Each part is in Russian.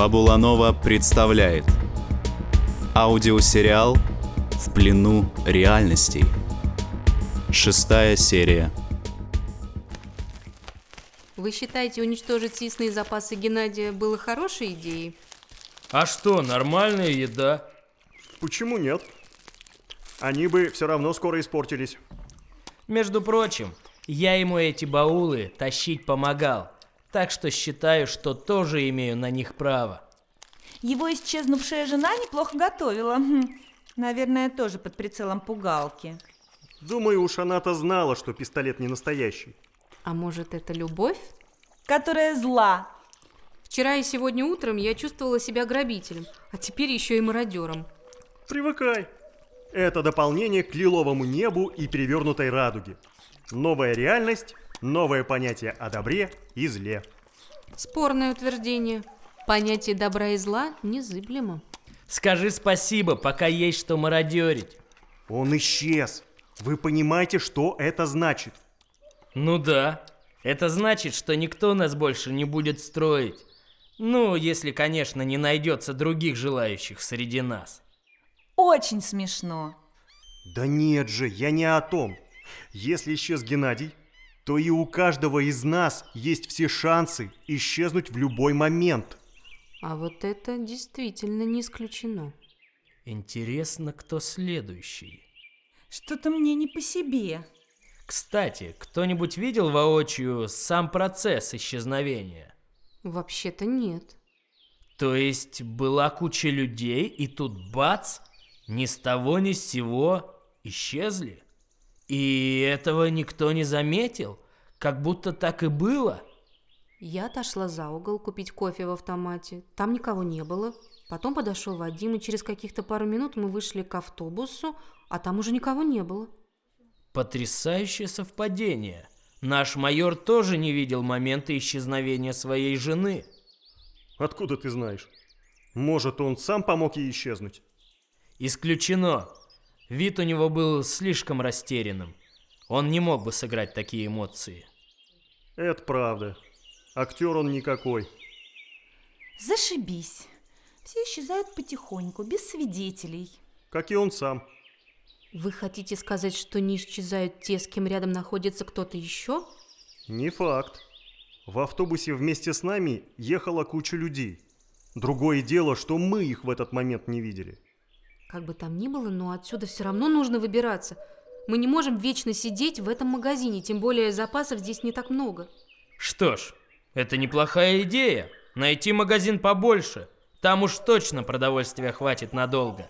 Фабула Нова представляет Аудиосериал «В плену реальностей» Шестая серия Вы считаете, уничтожить съестные запасы Геннадия было хорошей идеей? А что, нормальная еда? Почему нет? Они бы все равно скоро испортились. Между прочим, я ему эти баулы тащить помогал, так что считаю, что тоже имею на них право. Его исчезнувшая жена неплохо готовила. Хм, Наверное, тоже под прицелом пугалки. Думаю, уж она-то знала, что пистолет не настоящий. А может, это любовь? Которая зла. Вчера и сегодня утром я чувствовала себя грабителем, а теперь еще и мародером. Привыкай. Это дополнение к лиловому небу и перевернутой радуге. Новая реальность, новое понятие о добре и зле. Спорное утверждение. Понятие добра и зла незыблемо. Скажи спасибо, пока есть что мародерить. Он исчез. Вы понимаете, что это значит? Ну да, это значит, что никто нас больше не будет строить. Ну, если, конечно, не найдется других желающих среди нас. Очень смешно. Да нет же, я не о том. Если исчез Геннадий, то и у каждого из нас есть все шансы исчезнуть в любой момент. А вот это действительно не исключено. Интересно, кто следующий. Что-то мне не по себе. Кстати, кто-нибудь видел воочию сам процесс исчезновения? Вообще-то нет. То есть была куча людей, и тут бац, ни с того ни с сего исчезли? И этого никто не заметил? Как будто так и было? Я отошла за угол купить кофе в автомате. Там никого не было. Потом подошел Вадим, и через каких-то пару минут мы вышли к автобусу, а там уже никого не было. Потрясающее совпадение. Наш майор тоже не видел момента исчезновения своей жены. Откуда ты знаешь? Может, он сам помог ей исчезнуть? Исключено. Вид у него был слишком растерянным. Он не мог бы сыграть такие эмоции. Это правда. Актер он никакой. Зашибись. Все исчезают потихоньку, без свидетелей. Как и он сам. Вы хотите сказать, что не исчезают те, с кем рядом находится кто-то еще? Не факт. В автобусе вместе с нами ехала куча людей. Другое дело, что мы их в этот момент не видели. Как бы там ни было, но отсюда все равно нужно выбираться. Мы не можем вечно сидеть в этом магазине, тем более запасов здесь не так много. Что ж, это неплохая идея. Найти магазин побольше. Там уж точно продовольствия хватит надолго.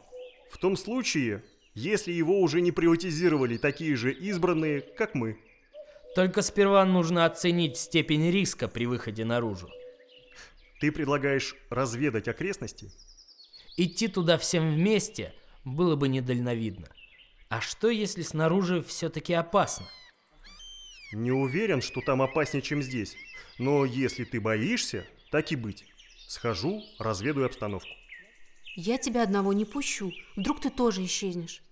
В том случае, если его уже не приватизировали такие же избранные, как мы. Только сперва нужно оценить степень риска при выходе наружу. Ты предлагаешь разведать окрестности? Идти туда всем вместе было бы недальновидно. А что, если снаружи все-таки опасно? Не уверен, что там опаснее, чем здесь. Но если ты боишься, так и быть. Схожу, разведаю обстановку. Я тебя одного не пущу. Вдруг ты тоже исчезнешь.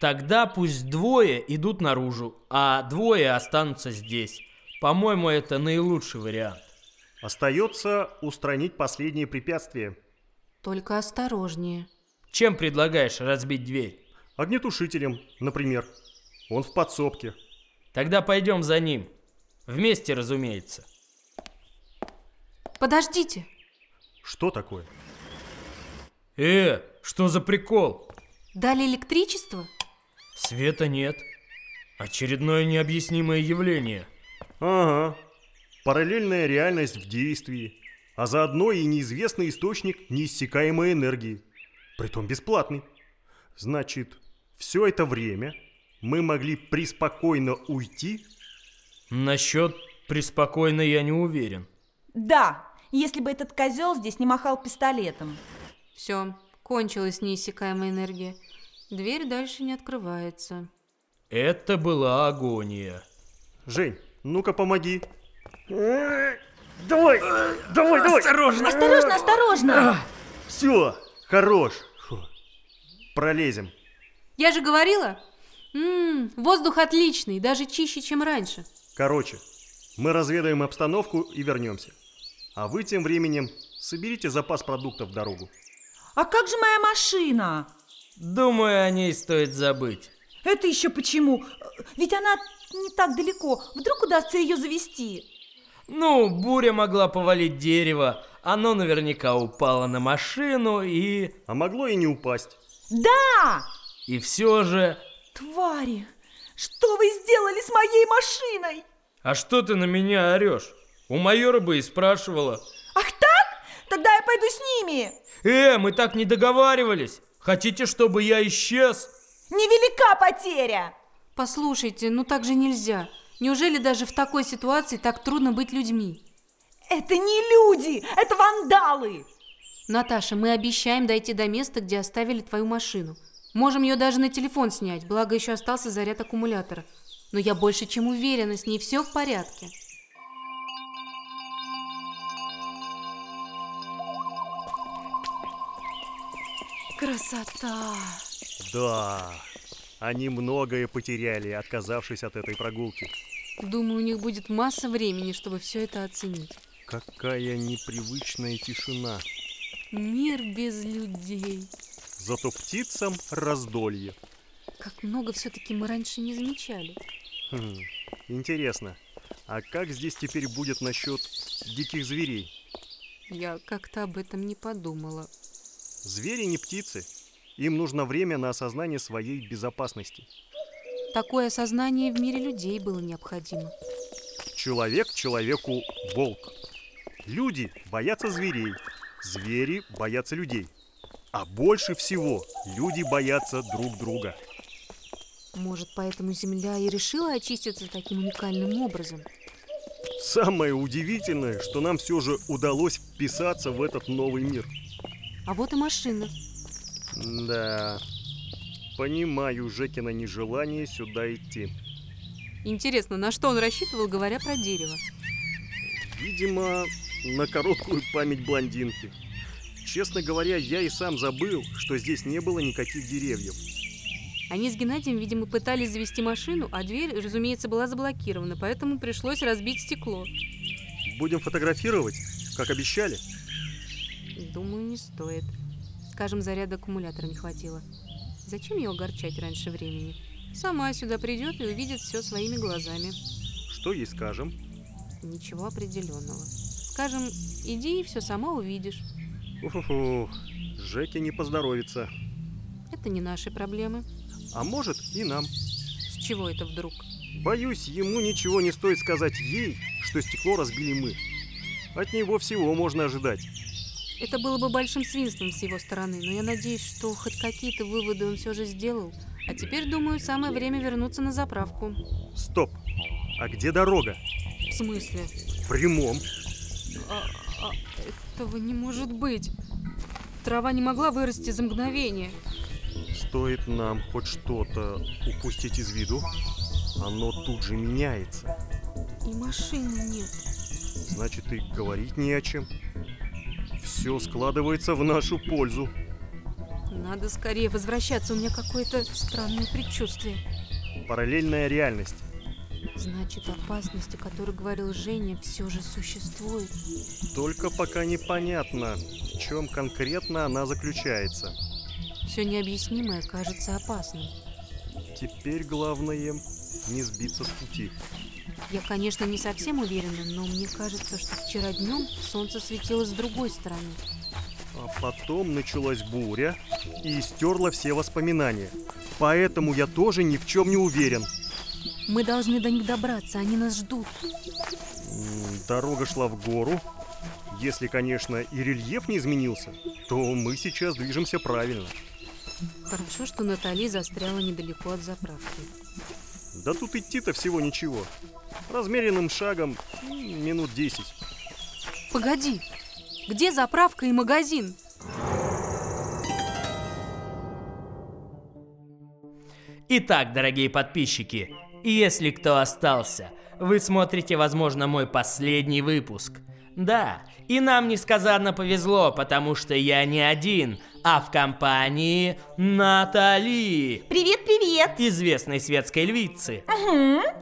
Тогда пусть двое идут наружу, а двое останутся здесь. По-моему, это наилучший вариант. Остается устранить последние препятствия. Только осторожнее. Чем предлагаешь разбить дверь? Огнетушителем, например. Он в подсобке. Тогда пойдем за ним. Вместе, разумеется. Подождите. Что такое? Э, что за прикол? Дали электричество? Света нет. Очередное необъяснимое явление. Ага. Параллельная реальность в действии. А заодно и неизвестный источник неиссякаемой энергии. Притом бесплатный. Значит, все это время мы могли преспокойно уйти? Насчет преспокойно я не уверен. Да, если бы этот козел здесь не махал пистолетом. Все, кончилась неиссякаемая энергия. Дверь дальше не открывается. Это была агония. Жень, ну-ка помоги. Давай, давай, давай. Осторожно! Осторожно, осторожно! Все, хорош. Фу. Пролезем. Я же говорила, М, воздух отличный, даже чище, чем раньше. Короче, мы разведаем обстановку и вернемся. А вы тем временем Соберите запас продуктов в дорогу. А как же моя машина? Думаю, о ней стоит забыть. Это еще почему? Ведь она не так далеко. Вдруг удастся ее завести? Ну, буря могла повалить дерево, оно наверняка упало на машину и... А могло и не упасть. Да! И все же... Твари! Что вы сделали с моей машиной? А что ты на меня орешь? У майора бы и спрашивала. Ах так? Тогда я пойду с ними. Э, мы так не договаривались. Хотите, чтобы я исчез? Невелика потеря. Послушайте, ну так же нельзя. Неужели даже в такой ситуации так трудно быть людьми? Это не люди, это вандалы. Наташа, мы обещаем дойти до места, где оставили твою машину. Можем ее даже на телефон снять, благо еще остался заряд аккумулятора. Но я больше чем уверена, с ней все в порядке. Красота! Да, они многое потеряли, отказавшись от этой прогулки. Думаю, у них будет масса времени, чтобы все это оценить. Какая непривычная тишина. Мир без людей. Зато птицам раздолье. Как много все-таки мы раньше не замечали. Хм, интересно, а как здесь теперь будет насчет диких зверей? Я как-то об этом не подумала. Звери не птицы. Им нужно время на осознание своей безопасности. Такое осознание в мире людей было необходимо. Человек человеку волк. Люди боятся зверей, звери боятся людей. А больше всего люди боятся друг друга. Может, поэтому Земля и решила очиститься таким уникальным образом. Самое удивительное, что нам все же удалось вписаться в этот новый мир. А вот и машина. Да, понимаю Жекина нежелание сюда идти. Интересно, на что он рассчитывал, говоря про дерево? Видимо, на короткую память блондинки. Честно говоря, я и сам забыл, что здесь не было никаких деревьев. Они с Геннадием, видимо, пытались завести машину, а дверь, разумеется, была заблокирована, поэтому пришлось разбить стекло. Будем фотографировать, как обещали. Думаю, не стоит. Скажем, заряда аккумулятора не хватило. Зачем ее огорчать раньше времени? Сама сюда придет и увидит все своими глазами. Что ей скажем? Ничего определенного. Скажем, иди и все сама увидишь. Уфу, Жеке не поздоровится. Это не наши проблемы. А может и нам. С чего это вдруг? Боюсь, ему ничего не стоит сказать ей, что стекло разбили мы. От него всего можно ожидать. Это было бы большим свинством с его стороны, но я надеюсь, что хоть какие-то выводы он все же сделал. А теперь, думаю, самое время вернуться на заправку. Стоп! А где дорога? В смысле? В прямом. А, а, этого не может быть. Трава не могла вырасти за мгновение. Стоит нам хоть что-то упустить из виду, оно тут же меняется. И машины нет. Значит, и говорить не о чем. Все складывается в нашу пользу. Надо скорее возвращаться, у меня какое-то странное предчувствие. Параллельная реальность. Значит, опасность, о которой говорил Женя, все же существует. Только пока непонятно, в чем конкретно она заключается. Все необъяснимое кажется опасным. Теперь главное не сбиться с пути. Я, конечно, не совсем уверена, но мне кажется, что вчера днем солнце светило с другой стороны. А потом началась буря и стерла все воспоминания. Поэтому я тоже ни в чем не уверен. Мы должны до них добраться, они нас ждут. Дорога шла в гору. Если, конечно, и рельеф не изменился, то мы сейчас движемся правильно. Хорошо, что Натали застряла недалеко от заправки. Да тут идти-то всего ничего. Размеренным шагом минут 10. Погоди, где заправка и магазин? Итак, дорогие подписчики, если кто остался, вы смотрите, возможно, мой последний выпуск. Да, и нам несказанно повезло, потому что я не один, а в компании Натали, Привет, привет! известной светской львицы.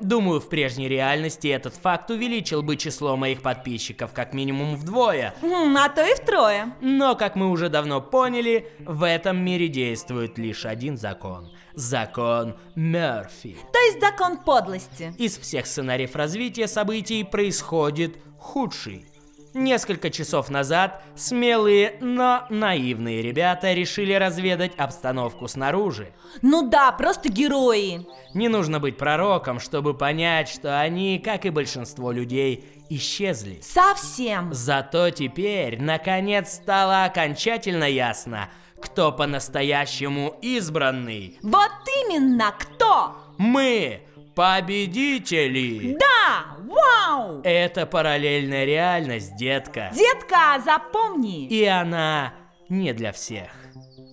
Думаю, в прежней реальности этот факт увеличил бы число моих подписчиков как минимум вдвое. М, а то и втрое. Но, как мы уже давно поняли, в этом мире действует лишь один закон. Закон Мерфи. То есть закон подлости. Из всех сценариев развития событий происходит худший. Несколько часов назад смелые, но наивные ребята решили разведать обстановку снаружи. Ну да, просто герои. Не нужно быть пророком, чтобы понять, что они, как и большинство людей, исчезли. Совсем. Зато теперь, наконец, стало окончательно ясно, кто по-настоящему избранный. Вот именно кто? Мы, победители! Да, вау! Это параллельная реальность, детка. Детка, запомни. И она не для всех.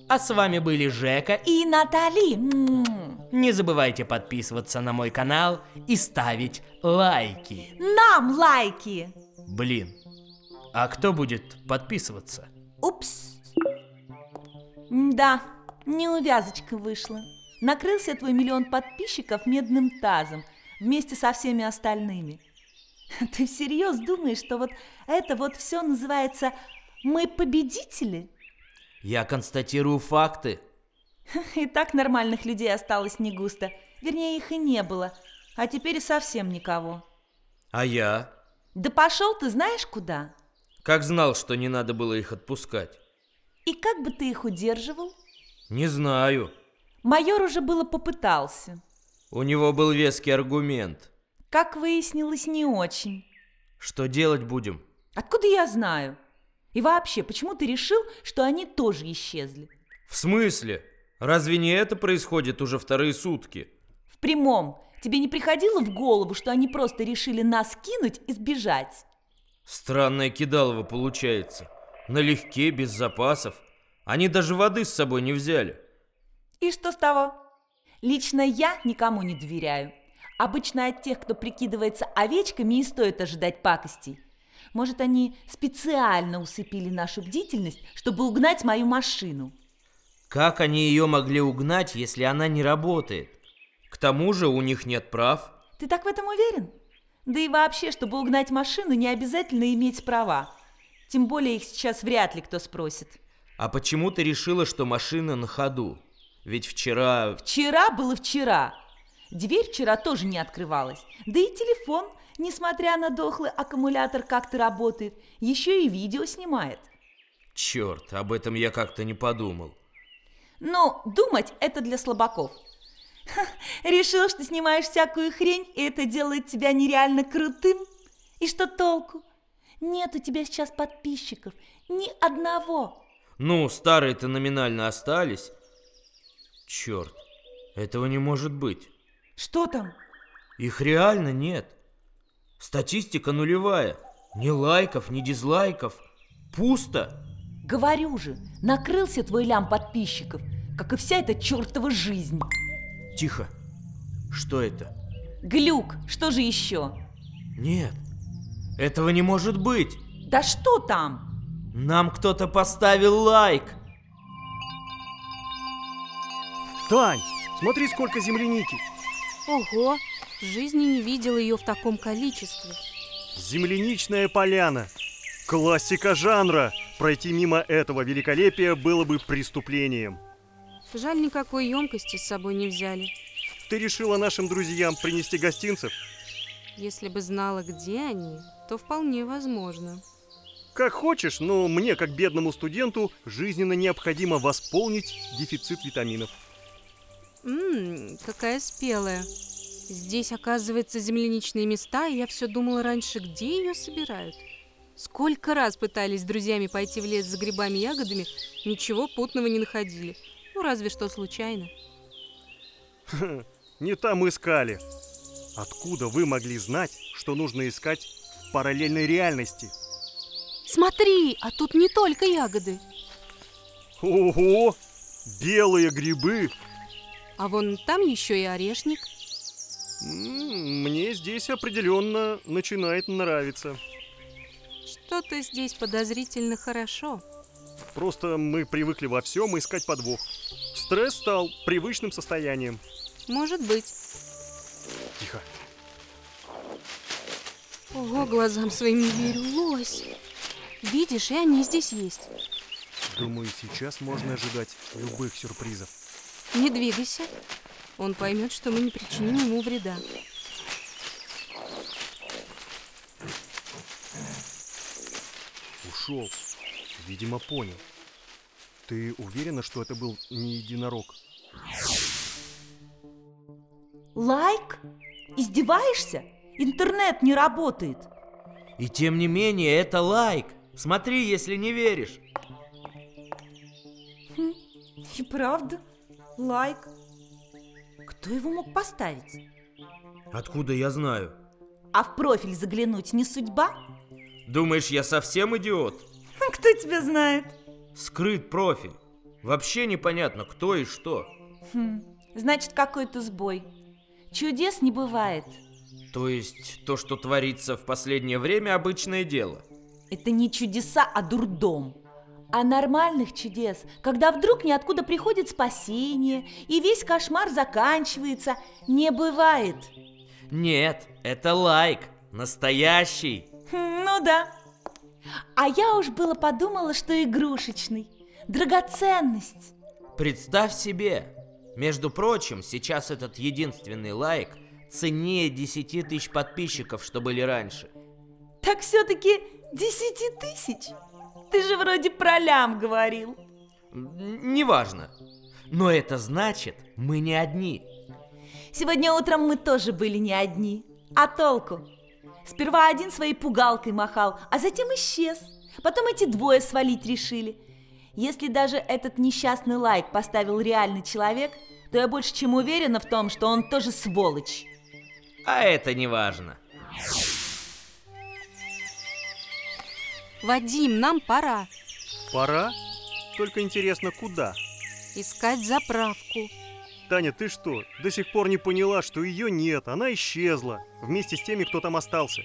А с вами были Жека и... Натали. М, Не забывайте подписываться на мой канал и ставить лайки. Нам лайки. Блин, а кто будет подписываться? Упс. Да, неувязочка вышла. Накрылся твой миллион подписчиков медным тазом вместе со всеми остальными. Ты всерьез думаешь, что вот это вот все называется «мы победители»? Я констатирую факты. И так нормальных людей осталось не густо. Вернее, их и не было. А теперь и совсем никого. А я? Да пошел ты знаешь куда? Как знал, что не надо было их отпускать? И как бы ты их удерживал? Не знаю. Майор уже было попытался. У него был веский аргумент. Как выяснилось, не очень. Что делать будем? Откуда я знаю? И вообще, почему ты решил, что они тоже исчезли? В смысле? Разве не это происходит уже вторые сутки? В прямом. Тебе не приходило в голову, что они просто решили нас кинуть и сбежать? Странное кидалово получается. Налегке, без запасов. Они даже воды с собой не взяли. И что с того? Лично я никому не доверяю. Обычно от тех, кто прикидывается овечками, и стоит ожидать пакостей. Может, они специально усыпили нашу бдительность, чтобы угнать мою машину? Как они ее могли угнать, если она не работает? К тому же у них нет прав. Ты так в этом уверен? Да и вообще, чтобы угнать машину, не обязательно иметь права. Тем более их сейчас вряд ли кто спросит. А почему ты решила, что машина на ходу? Ведь вчера... Вчера было вчера. Дверь вчера тоже не открывалась. Да и телефон, несмотря на дохлый аккумулятор, как-то работает. Еще и видео снимает. Черт, об этом я как-то не подумал. Но думать это для слабаков. Ха, решил, что снимаешь всякую хрень, и это делает тебя нереально крутым? И что толку? Нет у тебя сейчас подписчиков. Ни одного. Ну, старые-то номинально остались. Черт, этого не может быть. Что там? Их реально нет. Статистика нулевая. Ни лайков, ни дизлайков. Пусто. Говорю же, накрылся твой лям подписчиков, как и вся эта чертова жизнь. Тихо. Что это? Глюк, что же еще? Нет, этого не может быть. Да что там? Нам кто-то поставил лайк. Тань, смотри, сколько земляники. Ого, в жизни не видела ее в таком количестве. Земляничная поляна. Классика жанра. Пройти мимо этого великолепия было бы преступлением. Жаль, никакой емкости с собой не взяли. Ты решила нашим друзьям принести гостинцев? Если бы знала, где они, то вполне возможно. Как хочешь, но мне, как бедному студенту, жизненно необходимо восполнить дефицит витаминов. Ммм, какая спелая. Здесь, оказывается, земляничные места, и я все думала раньше, где ее собирают. Сколько раз пытались с друзьями пойти в лес за грибами и ягодами, ничего путного не находили. Ну, разве что случайно. Не там искали. Откуда вы могли знать, что нужно искать в параллельной реальности? Смотри, а тут не только ягоды. Ого! Белые грибы! А вон там еще и орешник. Мне здесь определенно начинает нравиться. Что-то здесь подозрительно хорошо. Просто мы привыкли во всем искать подвох. Стресс стал привычным состоянием. Может быть. Тихо. Ого, глазам своим не верю. Лось. Видишь, и они здесь есть. Думаю, сейчас можно ожидать любых сюрпризов. Не двигайся. Он поймет, что мы не причиним ему вреда. Ушел. Видимо, понял. Ты уверена, что это был не единорог? Лайк? Издеваешься? Интернет не работает. И тем не менее, это лайк. Смотри, если не веришь. И правда, лайк. Кто его мог поставить? Откуда я знаю? А в профиль заглянуть не судьба? Думаешь, я совсем идиот? Кто тебя знает? Скрыт профиль. Вообще непонятно, кто и что. Хм, значит, какой-то сбой. Чудес не бывает. То есть, то, что творится в последнее время, обычное дело. Это не чудеса, а дурдом. А нормальных чудес, когда вдруг ниоткуда приходит спасение, и весь кошмар заканчивается, не бывает. Нет, это лайк. Настоящий. Хм, Ну да. А я уж было подумала, что игрушечный. Драгоценность. Представь себе. Между прочим, сейчас этот единственный лайк ценнее 10 тысяч подписчиков, что были раньше. Так все-таки 10 тысяч. Ты же вроде про лям говорил. Неважно. Но это значит, мы не одни. Сегодня утром мы тоже были не одни. А толку? Сперва один своей пугалкой махал, а затем исчез. Потом эти двое свалить решили. Если даже этот несчастный лайк поставил реальный человек, то я больше чем уверена в том, что он тоже сволочь. А это не важно. Вадим, нам пора. Пора? Только интересно, куда? Искать заправку. Таня, ты что, до сих пор не поняла, что ее нет, она исчезла, вместе с теми, кто там остался.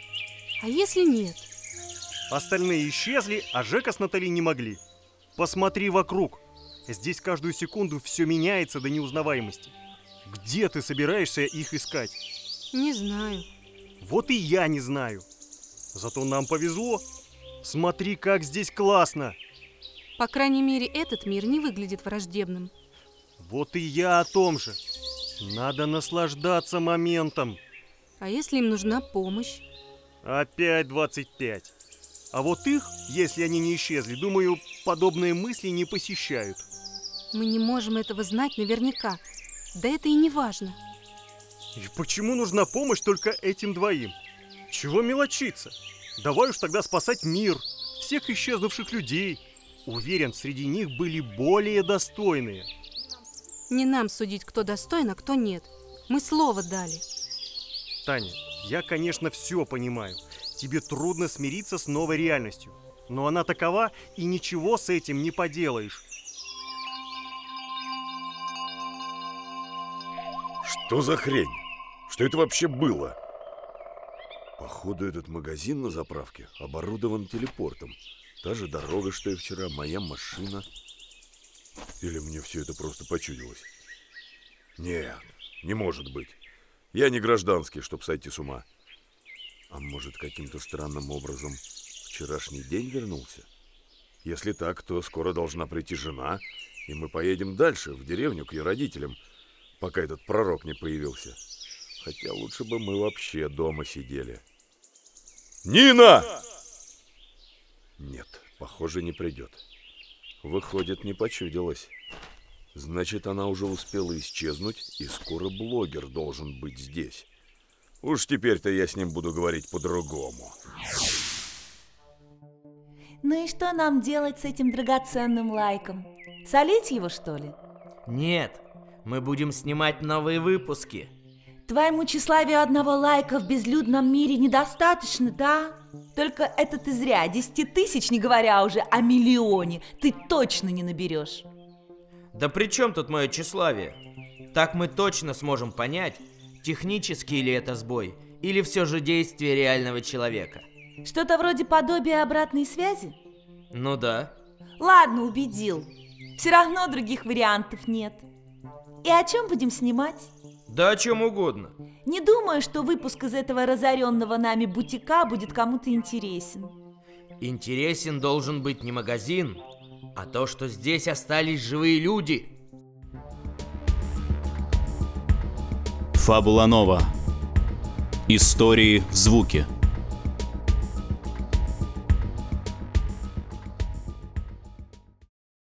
А если нет? Остальные исчезли, а Жека с Натали не могли. Посмотри вокруг. Здесь каждую секунду все меняется до неузнаваемости. Где ты собираешься их искать? Не знаю. Вот и я не знаю. Зато нам повезло. Смотри, как здесь классно. По крайней мере, этот мир не выглядит враждебным. Вот и я о том же. Надо наслаждаться моментом. А если им нужна помощь? Опять 25. А вот их, если они не исчезли, думаю, подобные мысли не посещают. Мы не можем этого знать наверняка. Да это и не важно. И почему нужна помощь только этим двоим? Чего мелочиться? Давай уж тогда спасать мир, всех исчезнувших людей. Уверен, среди них были более достойные. Не нам судить, кто достоин, а кто нет. Мы слово дали. Таня, я, конечно, все понимаю. Тебе трудно смириться с новой реальностью. Но она такова, и ничего с этим не поделаешь. Что за хрень? Что это вообще было? Походу, этот магазин на заправке оборудован телепортом. Та же дорога, что и вчера, моя машина. Или мне все это просто почудилось? Нет, не может быть. Я не гражданский, чтоб сойти с ума. А может, каким-то странным образом вчерашний день вернулся? Если так, то скоро должна прийти жена, и мы поедем дальше, в деревню, к ее родителям, пока этот пророк не появился. Хотя лучше бы мы вообще дома сидели. Нина! Нет, похоже, не придет. Выходит, не почудилась. Значит, она уже успела исчезнуть, и скоро блогер должен быть здесь. Уж теперь-то я с ним буду говорить по-другому. Ну и что нам делать с этим драгоценным лайком? Солить его, что ли? Нет, мы будем снимать новые выпуски. Твоему тщеславию одного лайка в безлюдном мире недостаточно, да? Только это ты зря, 10 тысяч, не говоря уже о миллионе, ты точно не наберешь. Да при чем тут мое тщеславие? Так мы точно сможем понять, технический ли это сбой, или все же действие реального человека. Что-то вроде подобия обратной связи? Ну да. Ладно, убедил. Все равно других вариантов нет. И о чем будем снимать? Да о чем угодно. Не думаю, что выпуск из этого разоренного нами бутика будет кому-то интересен. Интересен должен быть не магазин, а то, что здесь остались живые люди. Фабула Нова. Истории в звуке.